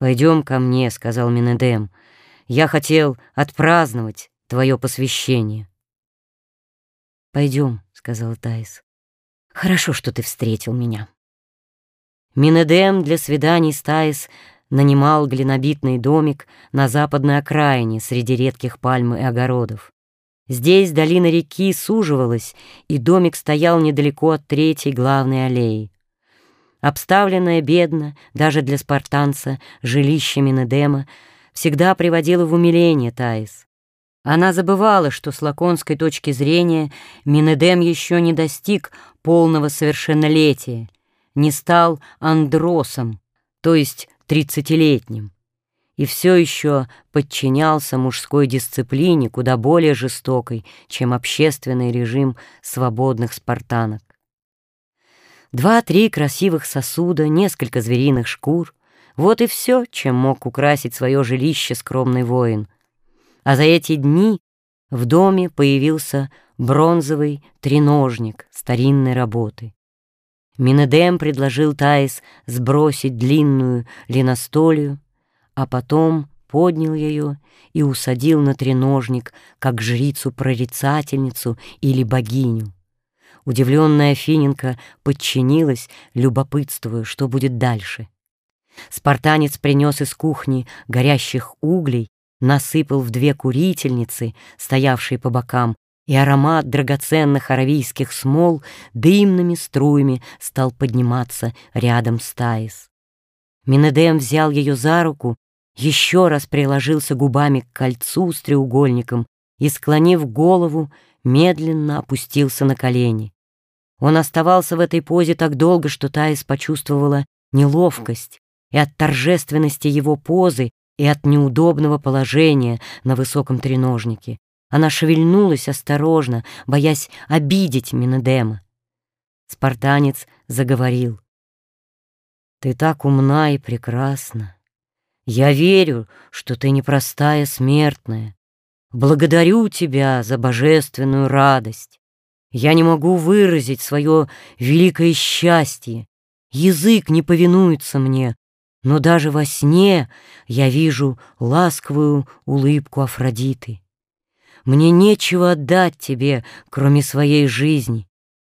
«Пойдем ко мне», — сказал Минедем. «Я хотел отпраздновать твое посвящение». «Пойдем», — сказала Таис. «Хорошо, что ты встретил меня». Минедем для свиданий с Таис нанимал глинобитный домик на западной окраине среди редких пальм и огородов. Здесь долина реки суживалась, и домик стоял недалеко от третьей главной аллеи. Обставленное бедно, даже для спартанца, жилище Минедема всегда приводило в умиление Таис. Она забывала, что с лаконской точки зрения Минедем еще не достиг полного совершеннолетия, не стал андросом, то есть тридцатилетним, и все еще подчинялся мужской дисциплине куда более жестокой, чем общественный режим свободных спартанок. Два-три красивых сосуда, несколько звериных шкур — вот и все, чем мог украсить свое жилище скромный воин. А за эти дни в доме появился бронзовый треножник старинной работы. Минедем предложил Таис сбросить длинную линостолию, а потом поднял ее и усадил на треножник, как жрицу-прорицательницу или богиню. Удивленная Финенко подчинилась, любопытствуя, что будет дальше. Спартанец принес из кухни горящих углей, насыпал в две курительницы, стоявшие по бокам, и аромат драгоценных аравийских смол дымными струями стал подниматься рядом с Таис. Минедем взял ее за руку, еще раз приложился губами к кольцу с треугольником и, склонив голову, медленно опустился на колени. Он оставался в этой позе так долго, что Таис почувствовала неловкость и от торжественности его позы, и от неудобного положения на высоком треножнике. Она шевельнулась осторожно, боясь обидеть Минедема. Спартанец заговорил. «Ты так умна и прекрасна. Я верю, что ты непростая смертная. Благодарю тебя за божественную радость. Я не могу выразить свое великое счастье. Язык не повинуется мне, но даже во сне я вижу ласковую улыбку Афродиты. Мне нечего отдать тебе, кроме своей жизни.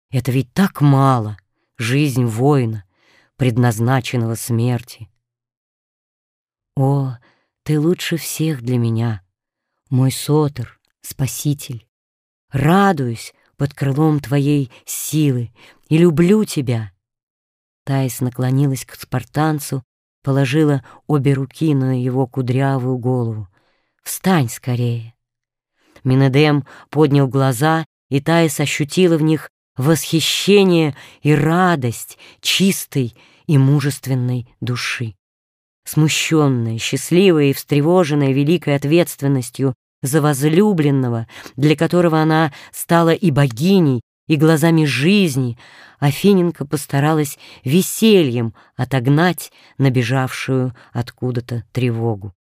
Это ведь так мало, жизнь воина, предназначенного смерти. О, ты лучше всех для меня, мой сотор, спаситель. Радуюсь под крылом твоей силы и люблю тебя. Таис наклонилась к спартанцу, положила обе руки на его кудрявую голову. «Встань скорее!» Минедем поднял глаза, и Таис ощутила в них восхищение и радость чистой и мужественной души. Смущенная, счастливая и встревоженная великой ответственностью за возлюбленного, для которого она стала и богиней, и глазами жизни, Афиненко постаралась весельем отогнать набежавшую откуда-то тревогу.